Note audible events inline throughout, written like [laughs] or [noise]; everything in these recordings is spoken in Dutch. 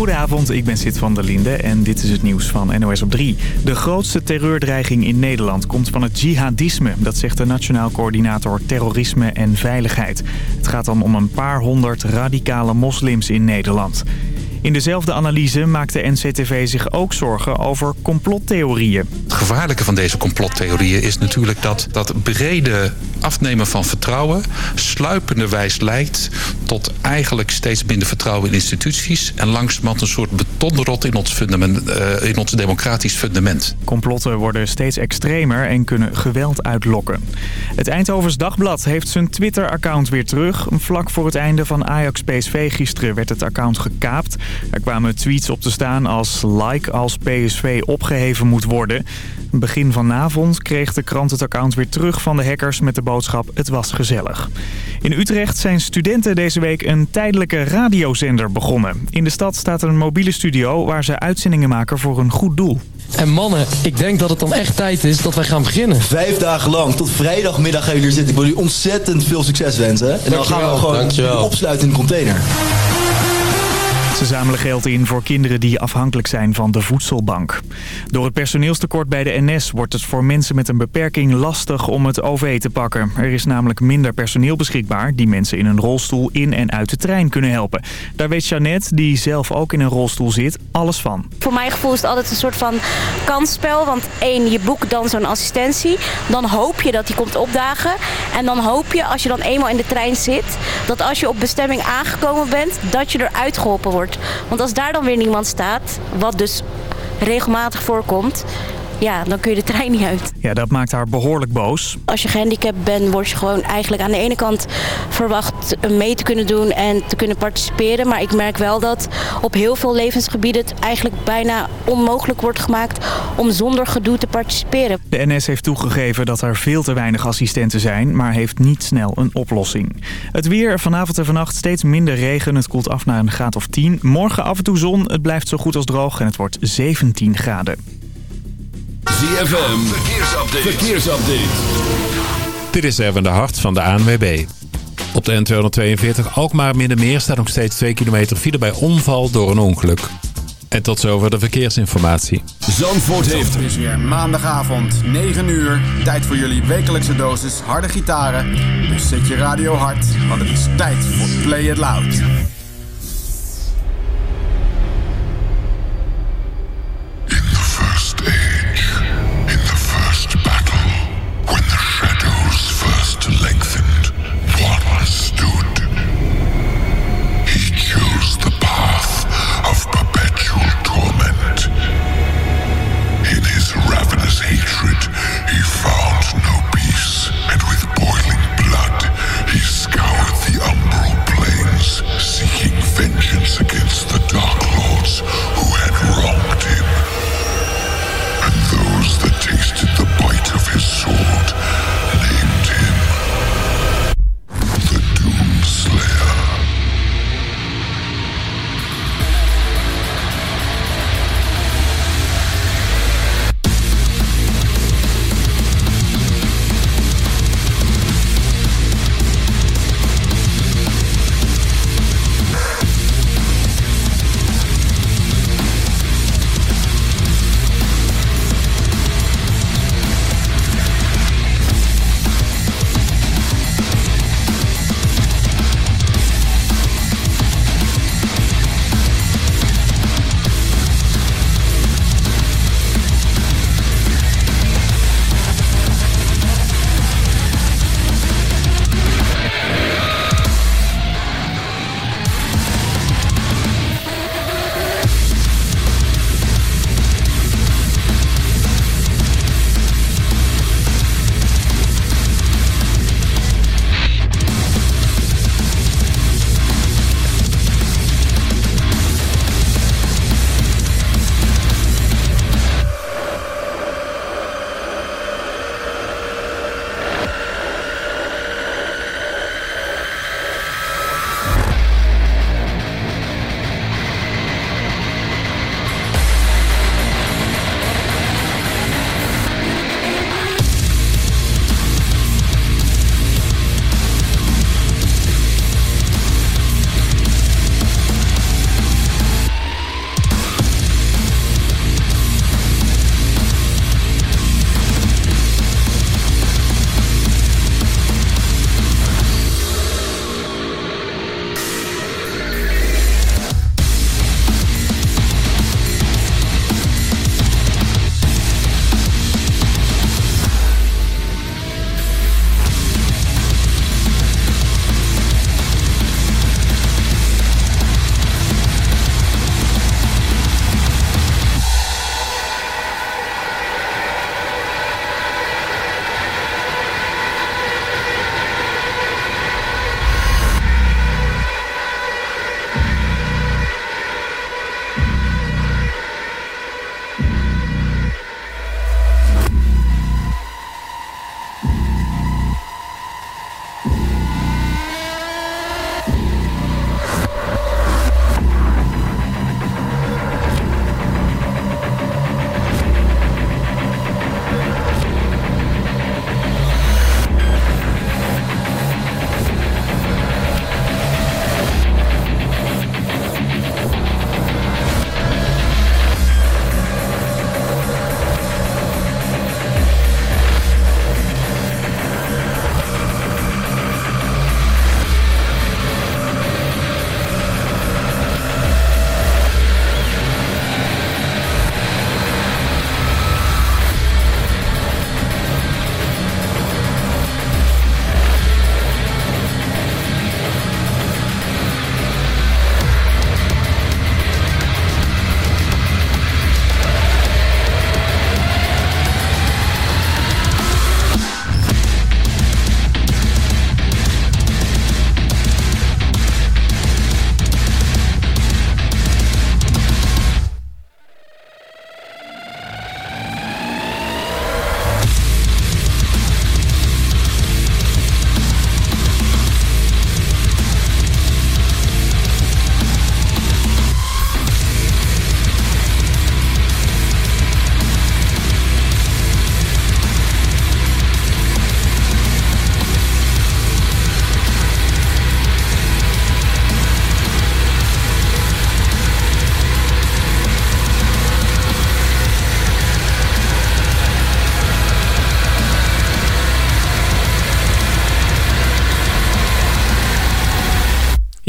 Goedenavond, ik ben Sid van der Linde en dit is het nieuws van NOS op 3. De grootste terreurdreiging in Nederland komt van het jihadisme. Dat zegt de Nationaal Coördinator Terrorisme en Veiligheid. Het gaat dan om een paar honderd radicale moslims in Nederland. In dezelfde analyse maakt de NCTV zich ook zorgen over complottheorieën. Het gevaarlijke van deze complottheorieën is natuurlijk dat dat brede afnemen van vertrouwen sluipende wijs leidt tot eigenlijk steeds minder vertrouwen in instituties en langzamerhand een soort betonrot in ons, fundament, uh, in ons democratisch fundament. Complotten worden steeds extremer en kunnen geweld uitlokken. Het Eindhovens Dagblad heeft zijn Twitter-account weer terug. Vlak voor het einde van Ajax PSV gisteren werd het account gekaapt. Er kwamen tweets op te staan als like als PSV opgeheven moet worden. Begin vanavond kreeg de krant het account weer terug van de hackers met de boodschap het was gezellig. In Utrecht zijn studenten deze week een tijdelijke radiozender begonnen. In de stad staat een mobiele studio waar ze uitzendingen maken voor een goed doel. En mannen, ik denk dat het dan echt tijd is dat wij gaan beginnen. Vijf dagen lang, tot vrijdagmiddag gaan jullie hier zitten. Ik wil jullie ontzettend veel succes wensen. En dan gaan we gewoon opsluiten in de container. Ze zamelen geld in voor kinderen die afhankelijk zijn van de voedselbank. Door het personeelstekort bij de NS wordt het voor mensen met een beperking lastig om het OV te pakken. Er is namelijk minder personeel beschikbaar die mensen in een rolstoel in en uit de trein kunnen helpen. Daar weet Jeannette, die zelf ook in een rolstoel zit, alles van. Voor mijn gevoel is het altijd een soort van kansspel. Want één, je boekt dan zo'n assistentie. Dan hoop je dat die komt opdagen. En dan hoop je, als je dan eenmaal in de trein zit, dat als je op bestemming aangekomen bent, dat je eruit geholpen wordt. Want als daar dan weer niemand staat, wat dus regelmatig voorkomt ja, dan kun je de trein niet uit. Ja, dat maakt haar behoorlijk boos. Als je gehandicapt bent, word je gewoon eigenlijk aan de ene kant verwacht mee te kunnen doen en te kunnen participeren. Maar ik merk wel dat op heel veel levensgebieden het eigenlijk bijna onmogelijk wordt gemaakt om zonder gedoe te participeren. De NS heeft toegegeven dat er veel te weinig assistenten zijn, maar heeft niet snel een oplossing. Het weer vanavond en vannacht steeds minder regen. Het koelt af naar een graad of 10. Morgen af en toe zon. Het blijft zo goed als droog en het wordt 17 graden. ZFM, verkeersupdate. verkeersupdate. Dit is even de hart van de ANWB. Op de N242 Alkmaar Middenmeer staat nog steeds 2 kilometer file bij omval door een ongeluk. En tot zover de verkeersinformatie. Zandvoort heeft... Het is weer maandagavond, 9 uur. Tijd voor jullie wekelijkse dosis harde gitaren. Dus zet je radio hard, want het is tijd voor Play It Loud. seeking the dark.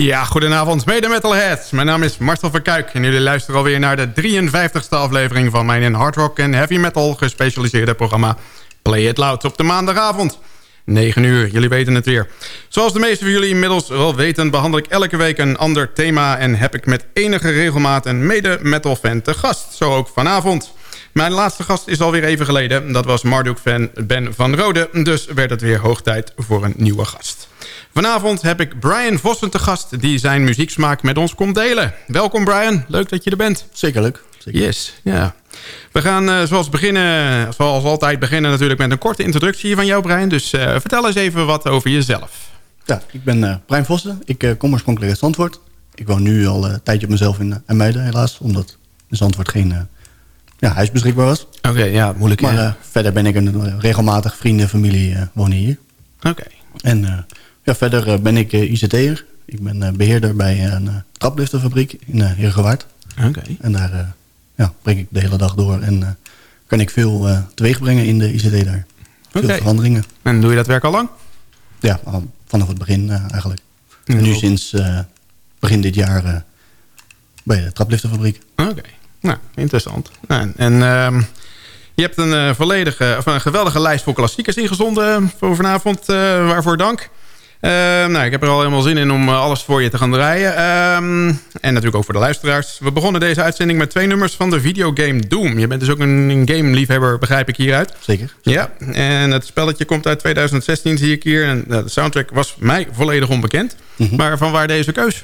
Ja, goedenavond mede metalheads. Mijn naam is Marcel Verkuik en jullie luisteren alweer naar de 53ste aflevering van mijn in hard rock en heavy metal gespecialiseerde programma Play It Loud op de maandagavond. 9 uur, jullie weten het weer. Zoals de meeste van jullie inmiddels wel weten... behandel ik elke week een ander thema... en heb ik met enige regelmaat een mede-metal fan te gast. Zo ook vanavond. Mijn laatste gast is alweer even geleden. Dat was Marduk-fan Ben van Rode. Dus werd het weer hoog tijd voor een nieuwe gast. Vanavond heb ik Brian Vossen te gast... die zijn muzieksmaak met ons komt delen. Welkom Brian, leuk dat je er bent. Zeker leuk. Zeker. Yes, ja. We gaan uh, zoals, beginnen, zoals altijd beginnen natuurlijk met een korte introductie van jou Brian. Dus uh, vertel eens even wat over jezelf. Ja, ik ben uh, Brian Vossen. Ik kom oorspronkelijk uit Zandvoort. Ik woon nu al een tijdje op mezelf in Muiden helaas. Omdat in Zandvoort geen ja, huis beschikbaar was. Oké, ja, moeilijk. Maar verder ben ik een regelmatig vrienden, familie wonen hier. Oké. En ja, verder ben ik ICT'er. Ik ben beheerder bij een trapliftenfabriek in Heergewaard. Oké. En daar ja, breng ik de hele dag door. En kan ik veel teweeg brengen in de ICT daar. Veel okay. veranderingen. En doe je dat werk al lang? Ja, vanaf het begin eigenlijk. En nu sinds begin dit jaar bij de trapliftenfabriek. Oké, nou, interessant. Nou, en uh, je hebt een, volledige, of een geweldige lijst voor klassiekers ingezonden voor vanavond. waarvoor dank. Uh, nou, ik heb er al helemaal zin in om uh, alles voor je te gaan draaien. Uh, en natuurlijk ook voor de luisteraars. We begonnen deze uitzending met twee nummers van de videogame Doom. Je bent dus ook een, een game-liefhebber, begrijp ik hieruit. Zeker. Ja, en het spelletje komt uit 2016, zie ik hier. En de soundtrack was mij volledig onbekend. Mhm. Maar van waar deze keus?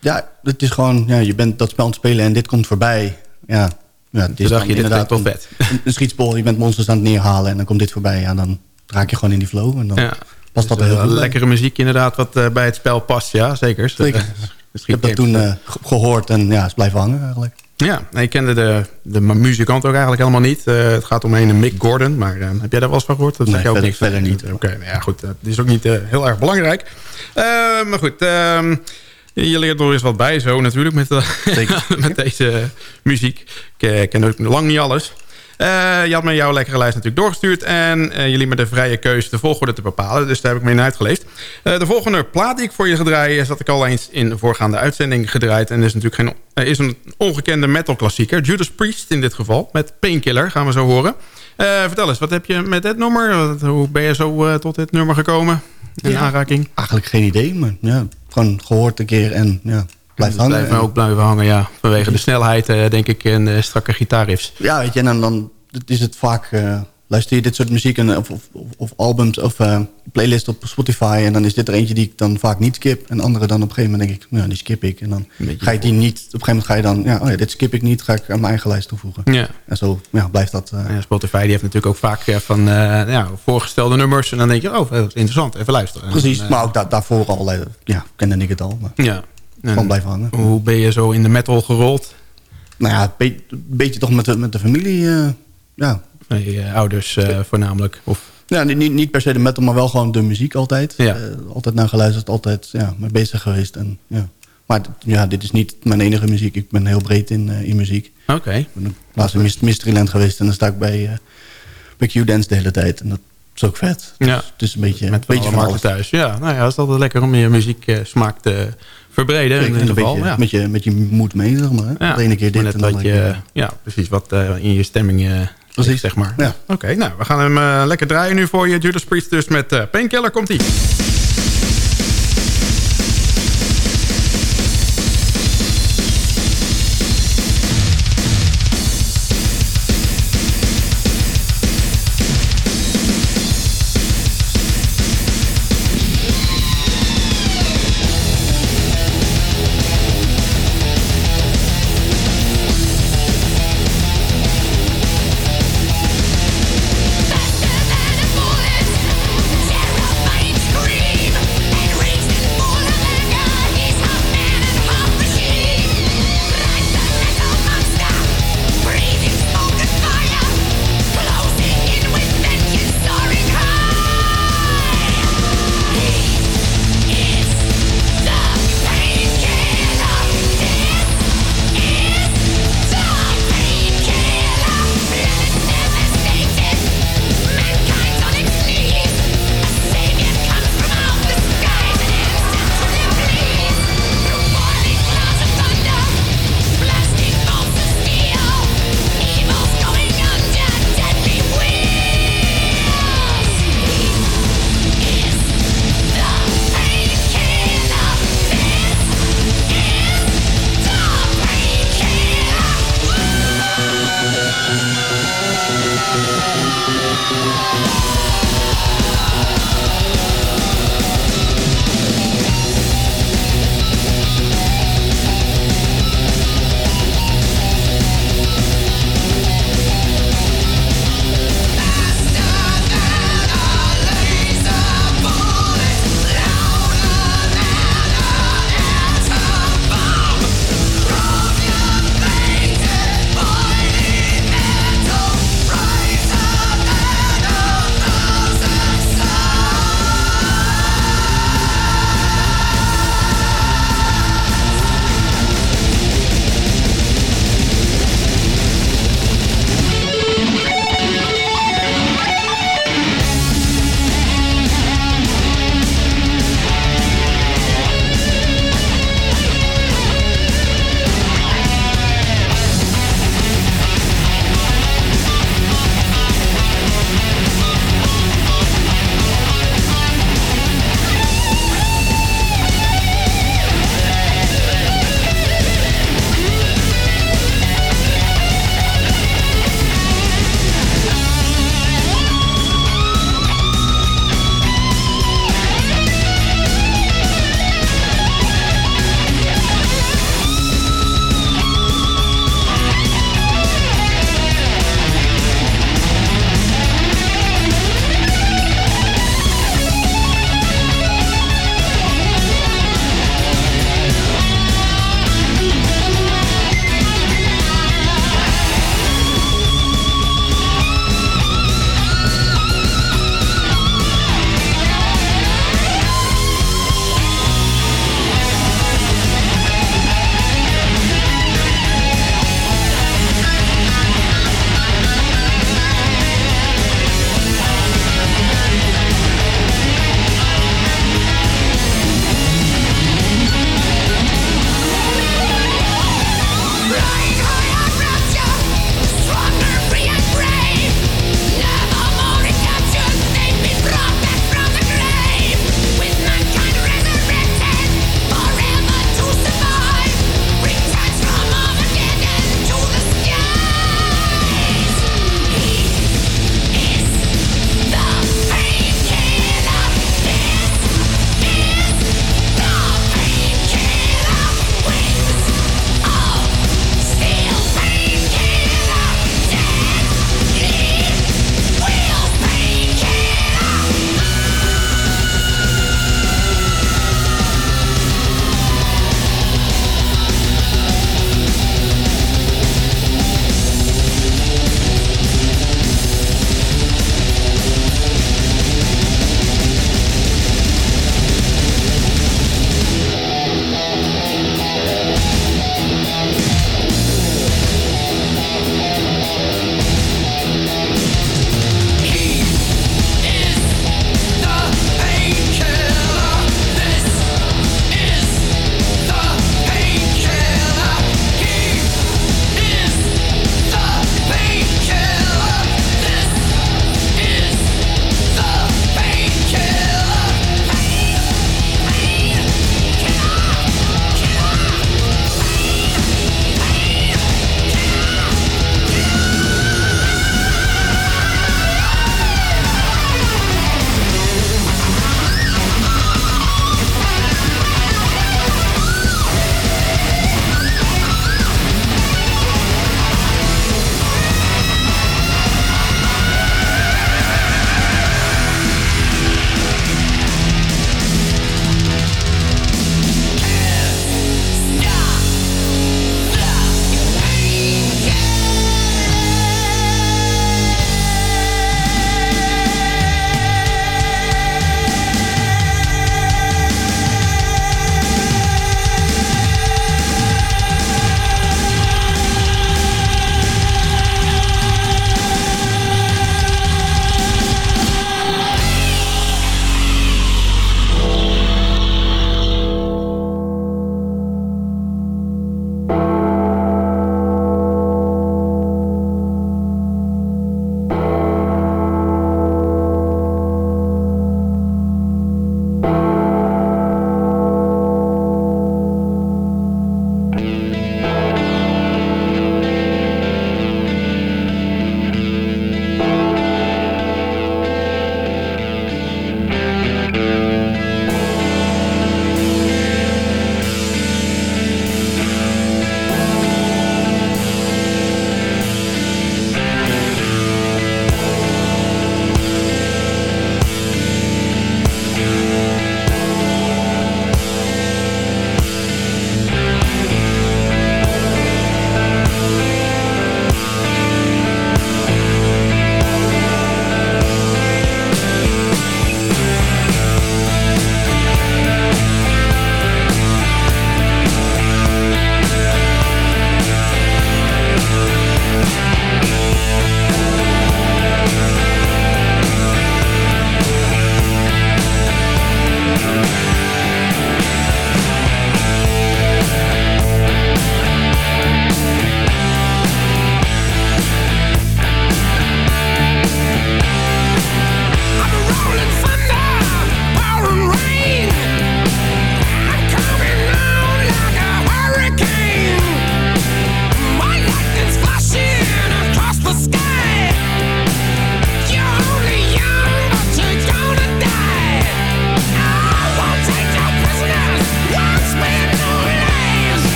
Ja, het is gewoon, ja, je bent dat spel aan het spelen en dit komt voorbij. Ja, ja Toen dacht je, dit inderdaad toch vet. Een, een je bent monsters aan het neerhalen en dan komt dit voorbij. Ja, dan raak je gewoon in die flow. En dan Ja. Past dat Dus, heel eh, goed. lekkere muziek inderdaad, wat eh, bij het spel past. Ja, zeker. Zeker. Eh, Ik heb dat toen eh, ge- gehoord en ja, is blijven hangen eigenlijk. Ja, ik kende de, de muzikant ook eigenlijk helemaal niet. Het gaat om een Mick Gordon, maar heb jij daar wel eens van gehoord? Dat Nee, je ook verder- niks verder niet. Oké, nou ja, goed. Het is ook niet heel erg belangrijk. Maar goed, ehm, je leert er eens wat bij zo natuurlijk met, [laughs] met deze muziek. Ik ken ook lang niet alles. Eh, je had me jouw lekkere lijst natuurlijk doorgestuurd. En eh, je liet me de vrije keuze de volgorde te bepalen. Dus daar heb ik mee naar uitgeleefd. Eh, de volgende plaat die ik voor je ga draaien... is dat ik al eens in de voorgaande uitzending gedraaid. En is natuurlijk geen, is een ongekende metal klassieker. Judas Priest in dit geval. Met Painkiller gaan we zo horen. Vertel eens, wat heb je met dit nummer? Hoe ben je zo tot dit nummer gekomen? In Ja. aanraking? Eigenlijk geen idee, maar ja, gewoon gehoord een keer en ja, blijft hangen. Blijven En- ook blijven hangen, ja. Vanwege de snelheid, eh, denk ik, en de strakke gitaarriffs. Ja, weet je, en dan, dan is het vaak... eh, luister je dit soort muziek en, of, of, of albums of eh playlist op Spotify... en dan is dit er eentje die ik dan vaak niet skip. En andere dan op een gegeven moment denk ik, nou, die skip ik. En dan ga je die niet... Op een gegeven moment ga je dan... Ja, oh ja, dit skip ik niet, ga ik aan mijn eigen lijst toevoegen. Ja. En zo ja, blijft dat... eh, Ja, Spotify die heeft natuurlijk ook vaak eh, van eh, ja, voorgestelde nummers. En dan denk je, oh, interessant, even luisteren. precies, eh, maar ook da daarvoor al... eh, ja, kende ik het al, maar ja. En gewoon blijven hangen. Hoe ben je zo in de metal gerold? Nou ja, een be- beetje toch met de, met de familie... eh, ja, je ouders eh, voornamelijk? Of, Ja, niet- niet, per se de metal, maar wel gewoon de muziek altijd. Ja. Eh, altijd naar geluisterd, altijd ja, mee bezig geweest. En, ja. Maar ja, dit is niet mijn enige muziek. Ik ben heel breed in, eh, in muziek. Oké. Ik ben laatst in Myst- Mysteryland geweest en dan sta ik bij, eh bij Q-Dance de hele tijd. En dat is ook vet. Ja. Dus het is een beetje, Met een beetje van thuis. Ja, nou ja, het is altijd lekker om je muzieksmaak te verbreden. Kijk, in ieder geval. beetje Ja. met, je, met je moed mee, zeg maar. Ja, De ene keer dit en andere je, keer... Ja, precies. Wat eh, in je stemming eh Precies. zeg maar. Ja. Oké, nou, we gaan hem eh, lekker draaien nu voor je. Judas Priest dus met Painkiller komt-ie.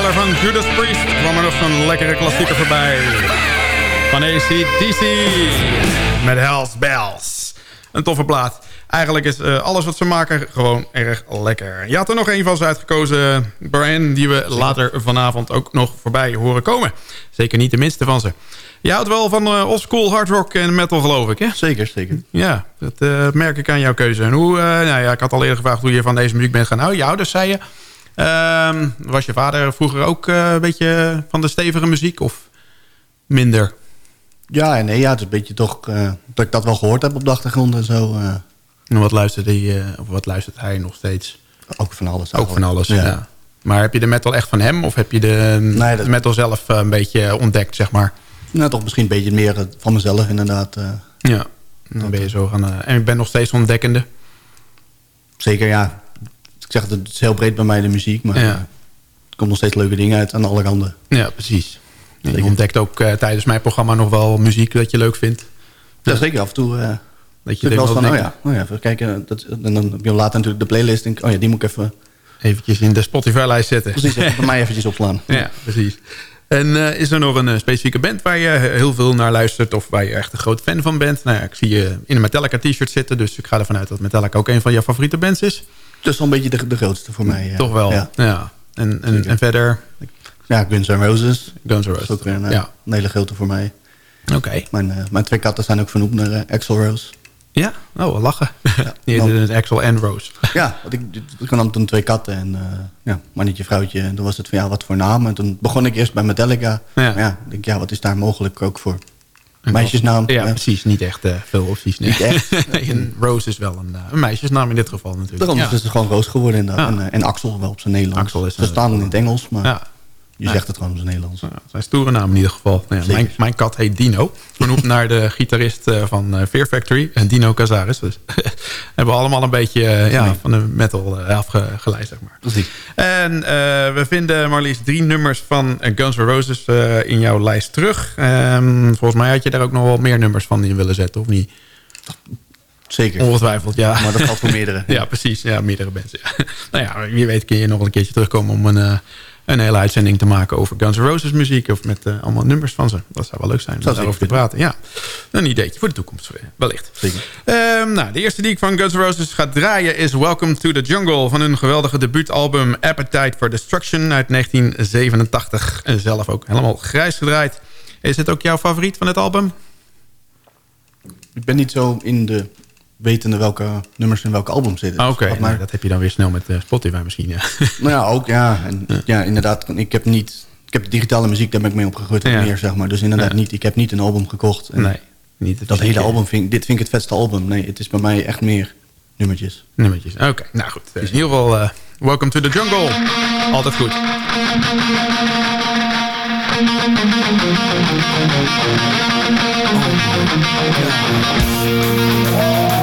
Van Judas Priest kwam er nog zo'n lekkere klassieker voorbij. Van ACDC met Hells Bells. Een toffe plaat. Eigenlijk is uh, alles wat ze maken gewoon erg lekker. Je had er nog een van ze uitgekozen, Brian... die we later vanavond ook nog voorbij horen komen. Zeker niet de minste van ze. Je houdt wel van uh, oldschool hard rock en metal, geloof ik, hè? Zeker, zeker. Ja, dat uh, merk ik aan jouw keuze. En hoe, nou ja, ik had al eerder gevraagd hoe je van deze muziek bent gaan houden. Je ouders, zei je... Ehm, was je vader vroeger ook een beetje van de stevige muziek of minder? Ja en nee, ja, het is een beetje toch dat ik dat wel gehoord heb op de achtergrond en zo. En wat luistert, hij, of wat luistert hij nog steeds? Ook van alles. Ook van alles, ja. Maar heb je de metal echt van hem? Of heb je de, nee, de metal zelf een beetje ontdekt, zeg maar? Nou, toch misschien een beetje meer van mezelf, inderdaad. ja, dan ben je zo gaan... en ik ben nog steeds ontdekkende? Zeker, ja. Ik zeg het, is heel breed bij mij, de muziek. Maar ja. er komt nog steeds leuke dingen uit aan alle kanten. Ja, precies. je ontdekt ook tijdens mijn programma nog wel muziek dat je leuk vindt. Ja, zeker. Af en toe... Dat je wel van, oh ja, oh ja, even kijken. Dat, en dan heb je later natuurlijk de playlist. Denk, oh ja, die moet ik even... Eventjes in de Spotify-lijst zetten. Precies, even [laughs] bij mij eventjes opslaan. Ja, precies. En uh, is er nog een uh, specifieke band waar je heel veel naar luistert... of waar je echt een groot fan van bent? Nou ja, ik zie je in een Metallica t-shirt zitten... dus ik ga ervan uit dat Metallica ook een van jouw favoriete bands is. Dat is wel een beetje de, de grootste voor mij. Toch wel, ja. ja. En, en, en, verder? Ja, Guns N' Roses. Guns N' Roses. Dat is ook weer een, ja. een hele grote voor mij. Oké. Mijn, uh, mijn twee katten zijn ook vernoemd naar Axel Rose. Ja? Oh, lachen. Ja, [laughs] het Axel en Rose. [laughs] Ja, want ik, ik had toen twee katten en uh, ja, mannetje, vrouwtje. En toen was het van ja, wat voor naam? En toen begon ik eerst bij Metallica. Ja. Maar ja, denk, ja, wat is daar mogelijk ook voor? Meisjesnaam. Ja, precies. Niet echt uh, veel opties. Nee. Niet echt. [laughs] nee, en Rose is wel een, uh, een, meisjesnaam in dit geval natuurlijk. Daarom ja. is het gewoon Roos geworden. Ja. En, en, Axel wel op zijn Nederlands. Axel is Ze staan in het Engels, maar... Je zegt het gewoon in het Nederlands. Zijn stoere naam in ieder geval. Nou ja, mijn, mijn, kat heet Dino. Vernoemd naar de gitarist uh, van uh, Fear Factory. En Dino Cazares. Dus [laughs] hebben we allemaal een beetje uh, ja, van de metal afgeleid, zeg maar. Precies. En we vinden maar liefst drie nummers van Guns N' Roses in jouw lijst terug. Um, volgens mij had je daar ook nog wel meer nummers van in willen zetten, of niet? Zeker. Ongetwijfeld, ja. Maar dat geldt voor meerdere. [laughs] ja, precies. Ja, meerdere mensen. Ja. [laughs] nou ja, wie weet kun je nog een keertje terugkomen om een een hele uitzending te maken over Guns N' Roses muziek. Of met uh, allemaal nummers van ze. Dat zou wel leuk zijn om daarover te praten. Ja, een ideetje voor de toekomst. Eh, wellicht. Um, nou, de eerste die ik van Guns N' Roses ga draaien is Welcome to the Jungle. Van hun geweldige debuutalbum Appetite for Destruction uit 1987. En zelf ook helemaal grijs gedraaid. Is het ook jouw favoriet van het album? Ik ben niet zo in de wetende welke nummers in welke album zitten. Oké, dus nou, dat heb je dan weer snel met uh, Spotify misschien. Ja. [laughs] Nou ja, ook ja. En, ja. inderdaad, ik heb niet... Ik heb digitale muziek, daar ben ik mee opgegroeid ja. meer, zeg maar. Dus inderdaad niet, ik heb niet een album gekocht. En nee, niet dat hele album, vind, dit vind ik het vetste album. Nee, het is bij mij echt meer nummertjes. Nummertjes, oké. Nou goed, in ieder geval, uh, Welcome to the Jungle. Altijd goed. Oh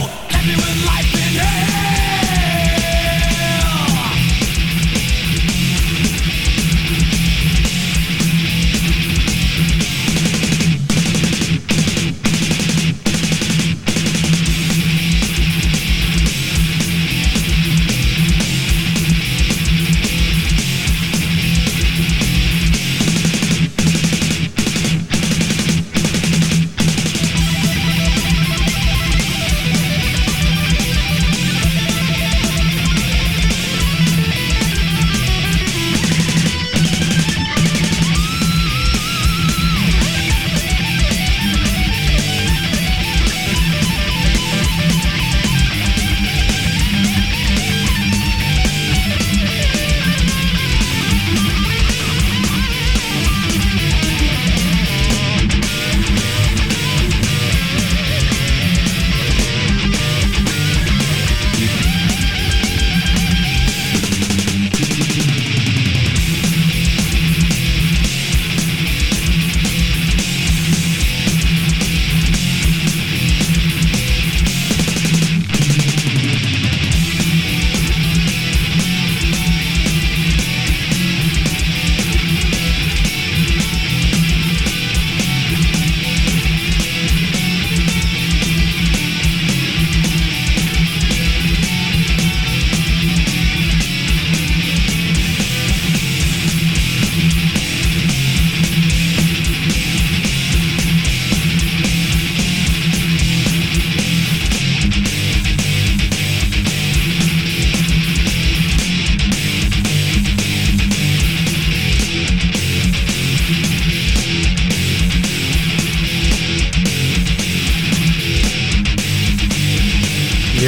Let me win life in hell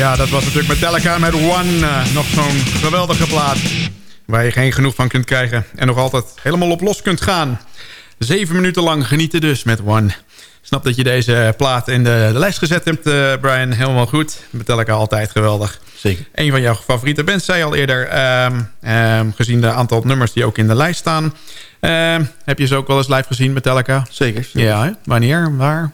Ja, dat was natuurlijk Metallica met One. Eh, nog zo'n geweldige plaat. Waar je geen genoeg van kunt krijgen. En nog altijd helemaal op los kunt gaan. Zeven minuten lang genieten dus met One. Snap dat je deze plaat in de, de lijst gezet hebt, uh, Brian. Helemaal goed. Metallica altijd geweldig. Zeker. Een van jouw favoriete bands, zei je al eerder. Um, gezien de aantal nummers die ook in de lijst staan. Um, heb je ze ook wel eens live gezien, Metallica? Zeker. Ja, hè? wanneer? Waar?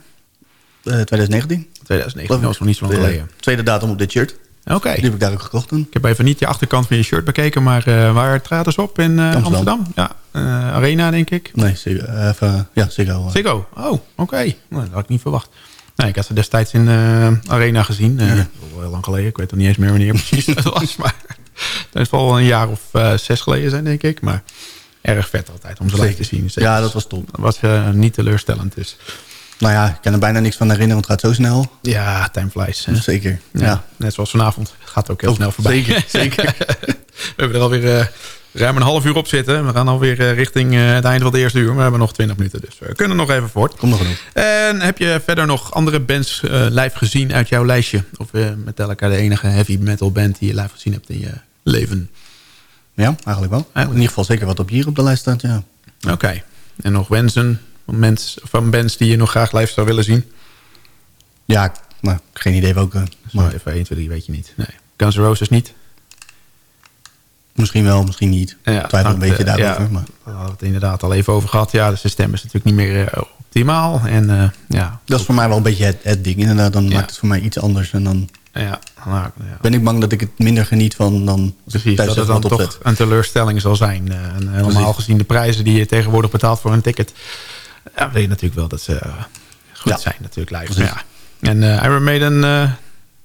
Uh, 2019. 2019, dat was nog niet zo lang geleden. Tweede datum op dit shirt. Oké. Die heb ik daar ook gekocht toen. Ik heb even niet de achterkant van je shirt bekeken, maar uh, waar traden ze op? In uh, Amsterdam. Amsterdam? Ja, uh, Arena denk ik. Nee, even, ja, Ziggo. Ziggo, oh, oké. Okay. Nou, dat had ik niet verwacht. Nee, ik had ze destijds in Arena gezien. Ja. Heel lang geleden. Ik weet nog niet eens meer wanneer precies [laughs] dat was. Maar [laughs] dat zal wel een jaar of zes geleden zijn, denk ik. Maar erg vet altijd om ze live te zien. Ja, dat was top. Dat was niet teleurstellend dus. Nou ja, ik kan er bijna niks van herinneren, want het gaat zo snel. Ja, time flies. Zeker, ja. ja. Net zoals vanavond. Het gaat ook heel snel voorbij. Zeker, [laughs] zeker. we hebben er alweer uh, ruim een half uur op zitten. We gaan alweer uh, richting uh, het einde van de eerste uur. Maar we hebben nog 20 minuten, dus we kunnen nog even voort. Kom nog genoeg. En heb je verder nog andere bands live gezien uit jouw lijstje? Of Metallica de enige heavy metal band die je live gezien hebt in je leven? Ja, eigenlijk wel. Eigenlijk. In ieder geval zeker wat op hier op de lijst staat, ja. Oké. En nog wensen mens, van bands die je nog graag live zou willen zien? Ja, nou, geen idee welke. Maar even 1, 2, 3 weet je niet. Nee. Guns N' Roses niet? Misschien wel, misschien niet. Ja, Twijfel een beetje daarover. Ja, maar. We hadden het inderdaad al even over gehad. Ja, de dus stem is natuurlijk niet meer uh, optimaal. En, uh, ja, dat is voor mij wel een beetje het, het ding. Inderdaad, dan ja. maakt het voor mij iets anders. En dan ja, nou, ja. ben ik bang dat ik het minder geniet van dan Precies, dat het dan toch een teleurstelling zal zijn. En helemaal gezien de prijzen die je tegenwoordig betaalt voor een ticket ja, weet je natuurlijk wel dat ze goed ja. zijn natuurlijk live. Ja. En uh, Iron Maiden, uh,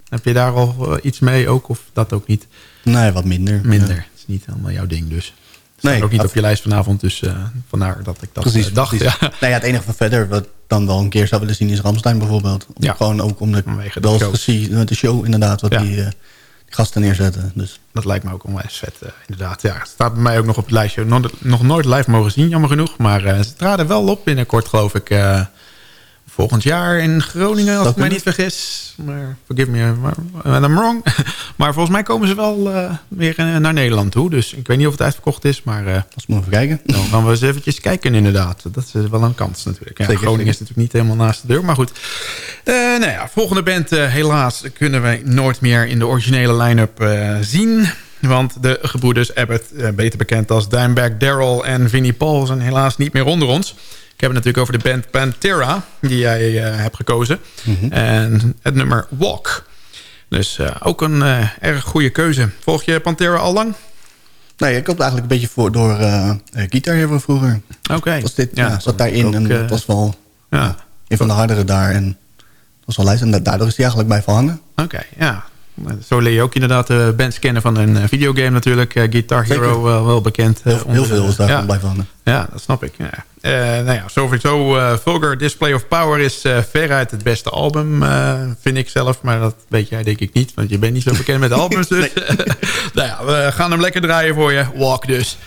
heb je daar al iets mee ook of dat ook niet? Nee, wat minder. Minder. Het is niet helemaal jouw ding dus. Nee, ook niet op je lijst vanavond, dus uh, vandaar dat ik dat precies, dacht. Precies. Ja. Nou ja, het enige van verder wat dan wel een keer zou willen zien is Ramstein bijvoorbeeld. Ja. Gewoon ook omdat ik wel eens zie met de show inderdaad, wat ja. die gasten neerzetten. Dus. Dat lijkt me ook onwijs vet, uh, inderdaad. Ja, het staat bij mij ook nog op het lijstje. Nog, nooit live mogen zien, jammer genoeg. Maar uh, ze traden wel op binnenkort, geloof ik. Uh, volgend jaar in Groningen, als dat ik mij niet vergis. Maar forgive me when I'm wrong. [laughs] maar volgens mij komen ze wel uh, weer naar Nederland toe. Dus ik weet niet of het uitverkocht is, maar... Uh, als we even kijken. Dan gaan we eens eventjes kijken inderdaad. Dat is wel een kans natuurlijk. Ja, zeker, Groningen zeker. is natuurlijk niet helemaal naast de deur, maar goed. Uh, nou ja, volgende band helaas kunnen wij nooit meer in de originele line-up zien... Want de gebroeders Abbott, beter bekend als Dimebag Daryl en Vinnie Paul... zijn helaas niet meer onder ons. Ik heb het natuurlijk over de band Pantera, die jij uh, hebt gekozen. Mm -hmm. En het nummer Walk. Dus uh, ook een uh, erg goede keuze. Volg je Pantera al lang? Nee, ik kom eigenlijk een beetje voor door Guitar Hero vroeger. Oké. Okay. Was dit, ja, ja, zat daarin ook, en dat was wel ja. een van de hardere daar. En dat was wel lijst en daardoor is hij eigenlijk bij verhangen. Oké, ja. Zo leer je ook inderdaad de bands kennen van een videogame natuurlijk. Guitar Hero wel bekend. heel, heel veel is daarvan ja. bij verhangen. Ja, dat snap ik. Ja. Uh, nou ja, sowieso uh, Vulgar Display of Power is uh, veruit het beste album, vind ik zelf. Maar dat weet jij denk ik niet, want je bent niet zo bekend met albums. [laughs] Dus [laughs] nou ja, we gaan hem lekker draaien voor je. Walk dus.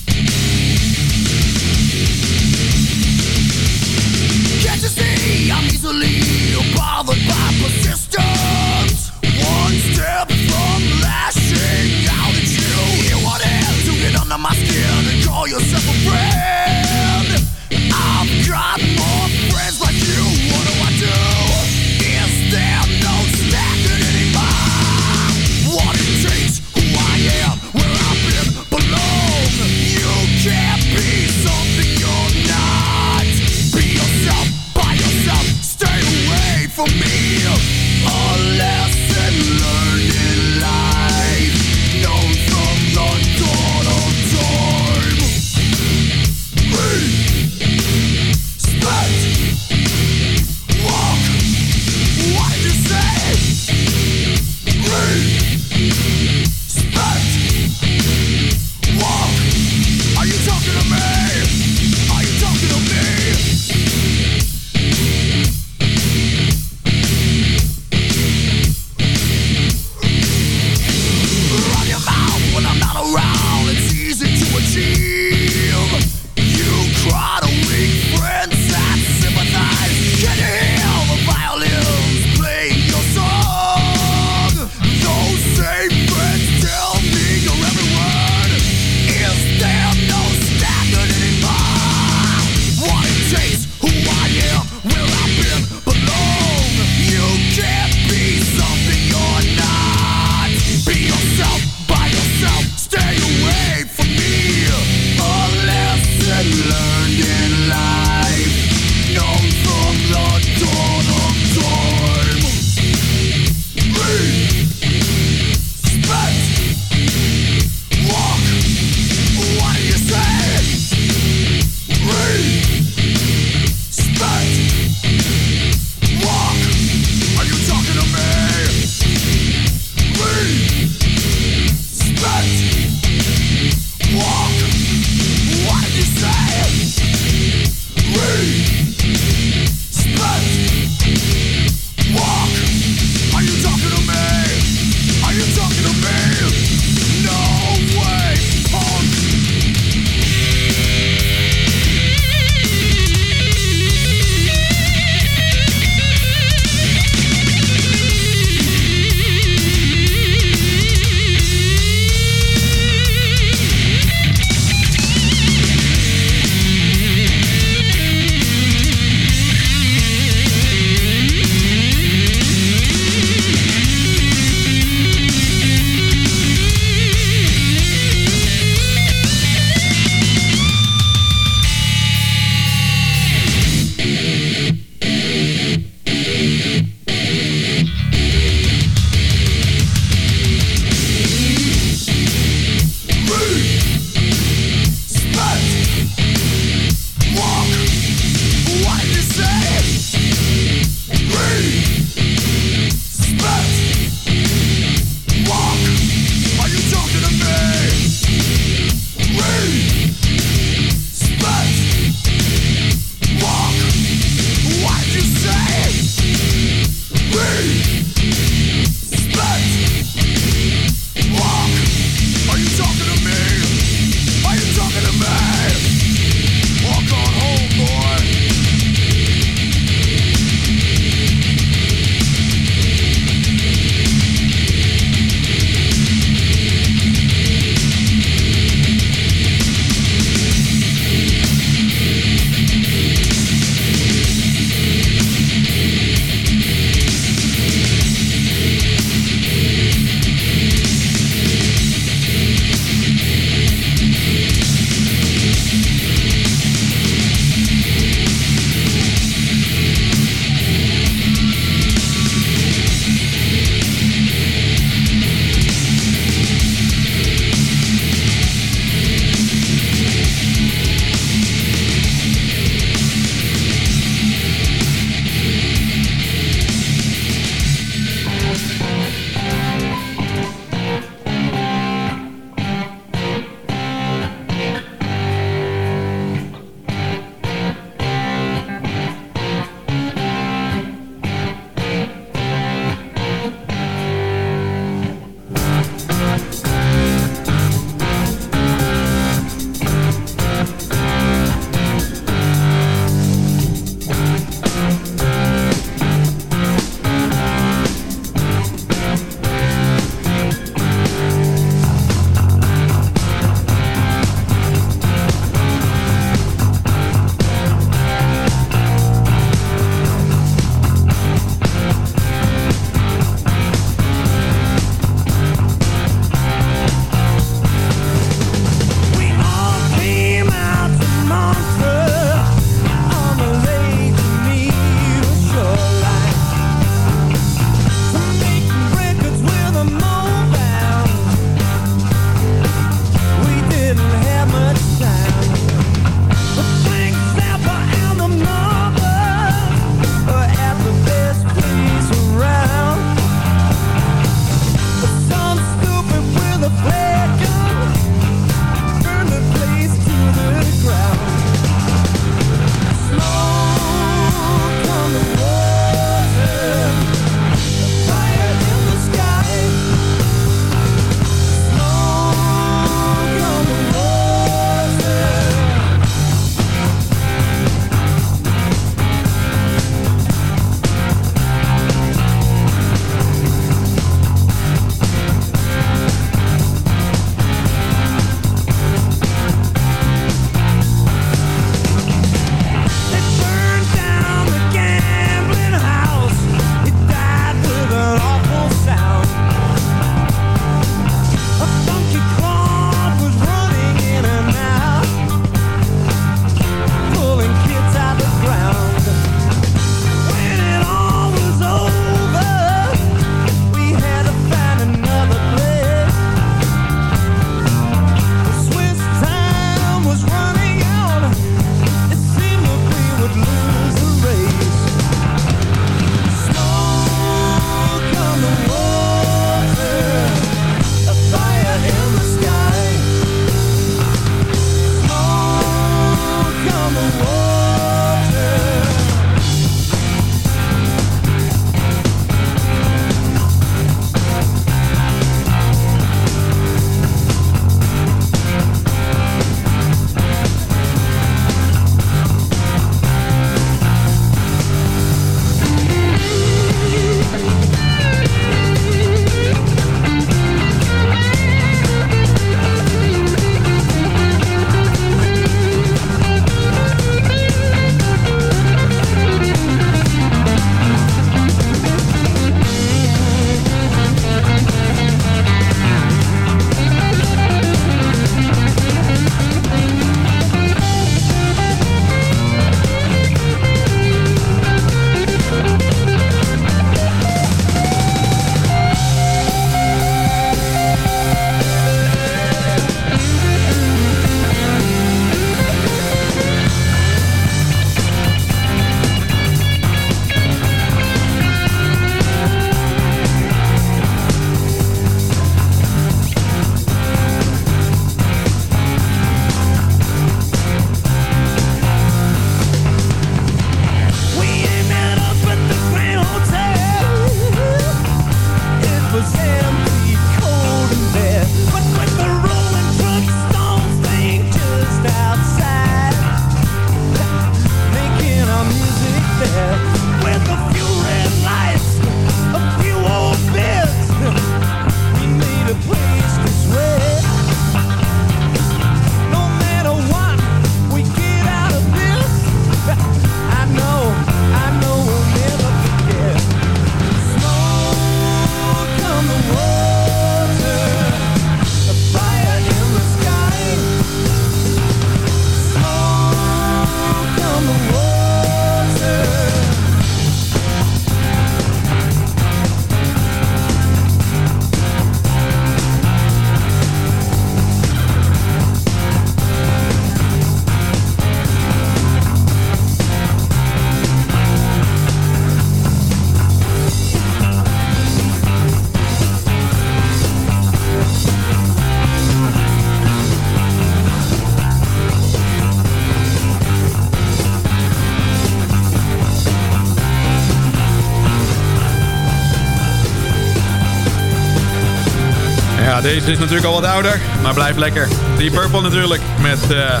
Deze is natuurlijk al wat ouder, maar blijft lekker. Die Purple natuurlijk, met uh,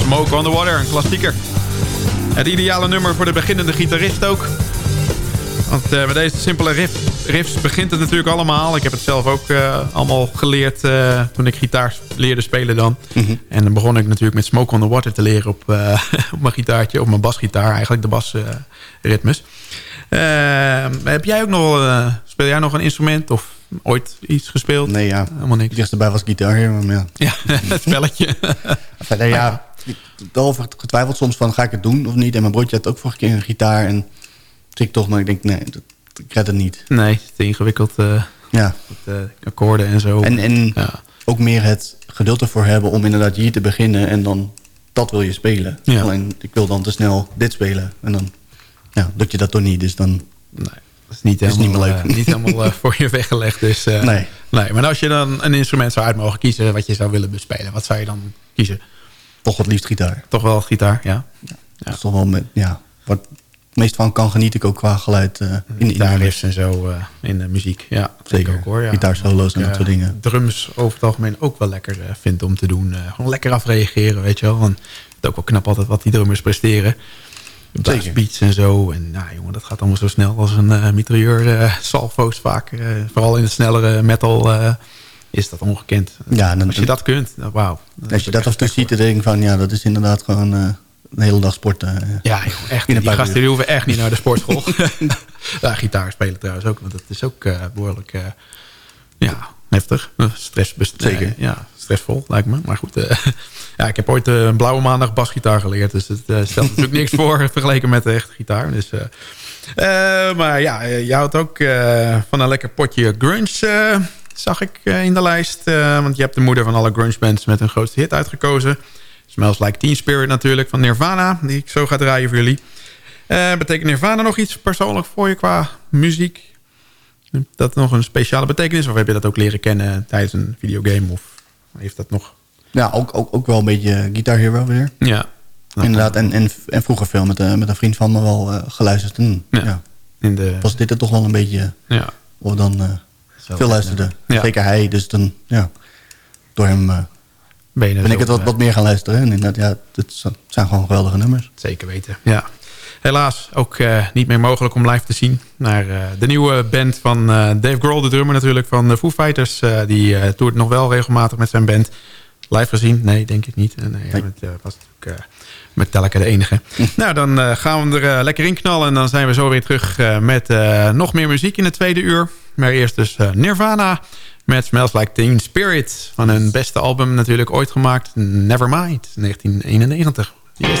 Smoke on the Water, een klassieker. Het ideale nummer voor de beginnende gitarist ook. Want uh, met deze simpele riff, riffs begint het natuurlijk allemaal. Ik heb het zelf ook uh, allemaal geleerd uh, toen ik gitaar leerde spelen dan. Mm -hmm. En dan begon ik natuurlijk met Smoke on the Water te leren op, [laughs] op mijn gitaartje. Op mijn basgitaar eigenlijk, de basritmes. heb jij ook nog, speel jij nog een instrument of ooit iets gespeeld? Nee, ja. Helemaal niks. Het eerste bij was gitaar. Maar ja, ja [laughs] het spelletje. [laughs] Verder, ja, over getwijfeld soms van ga ik het doen of niet. En mijn broertje had ook vorige keer een gitaar en ik toch, maar ik denk, nee, dat, ik red het niet. Nee, het is te ingewikkeld. Uh, ja. Met, uh, akkoorden en zo. En, en ja. ook meer het geduld ervoor hebben om inderdaad hier te beginnen en dan dat wil je spelen. Ja. Alleen, ik wil dan te snel dit spelen. En dan ja, doe je dat toch niet, dus dan... Nee. Dat is niet helemaal, is niet meer leuk. Uh, niet helemaal uh, voor je weggelegd. Dus, uh, nee. nee. Maar als je dan een instrument zou uit mogen kiezen... wat je zou willen bespelen, wat zou je dan kiezen? Toch het liefst gitaar. Toch wel gitaar, ja. ja. Dat is toch wel met, ja, wat meest van kan geniet ik ook qua geluid uh, in de en zo uh, in de muziek. Ja, zeker. Ook, hoor, ja. Gitaarsolo's en dat soort dingen. Drums over het algemeen ook wel lekker uh, vind om te doen. gewoon lekker afreageren, weet je wel. Want het is ook wel knap altijd wat die drummers presteren. Zeker. beats en zo. En nou jongen, dat gaat allemaal zo snel als een uh, mitrailleur. Uh, [laughs] salvo's vaak. Uh, vooral in de snellere metal is dat ongekend. Ja, dan, als je dat kunt, nou, wauw. Als je dat af en toe ziet, dan denk ik van... ja, dat is inderdaad gewoon een hele dag sporten. ja, joh, echt. [laughs] Die gasten die hoeven echt niet naar de sportschool. [laughs] ja, gitaar spelen trouwens ook. Want dat is ook behoorlijk ja, heftig. Stress, Zeker. ja, stressvol lijkt me. Maar goed, uh, [laughs] ja, ik heb ooit uh, een blauwe maandag basgitaar geleerd. Dus het uh, stelt natuurlijk niks [laughs] voor vergeleken met de echte gitaar. Dus, maar ja, je houdt ook van een lekker potje grunge, zag ik in de lijst. want je hebt de moeder van alle grunge bands met een grootste hit uitgekozen. Smells Like Teen Spirit natuurlijk van Nirvana. Die ik zo ga draaien voor jullie. betekent Nirvana nog iets persoonlijk voor je qua muziek? dat nog een speciale betekenis? Of heb je dat ook leren kennen tijdens een videogame? Of heeft dat nog... Ja, ook, ook, ook wel een beetje Guitar Hero weer. Ja. Inderdaad, en, en, en vroeger veel met, uh, met een vriend van me wel uh, geluisterd. En, ja. ja. In de... Was dit er toch wel een beetje... Ja. Of dan uh, veel luisterde. Ja. Zeker hij, dus dan, ja. Door hem ben, ben ik het wat, wat meer gaan luisteren. En inderdaad, ja, het zijn gewoon geweldige nummers. Zeker weten, ja. Helaas ook uh, niet meer mogelijk om live te zien. Naar uh, de nieuwe band van uh, Dave Grohl, de drummer natuurlijk van de Foo Fighters. die toert nog wel regelmatig met zijn band. Live gezien? Nee, denk ik niet. Nee. Met, was natuurlijk Metallica de enige. nou, dan gaan we er lekker in knallen. En dan zijn we zo weer terug met nog meer muziek in het tweede uur. Maar eerst dus Nirvana met Smells Like Teen Spirit. Van hun beste album natuurlijk ooit gemaakt. Nevermind, 1991. Yes.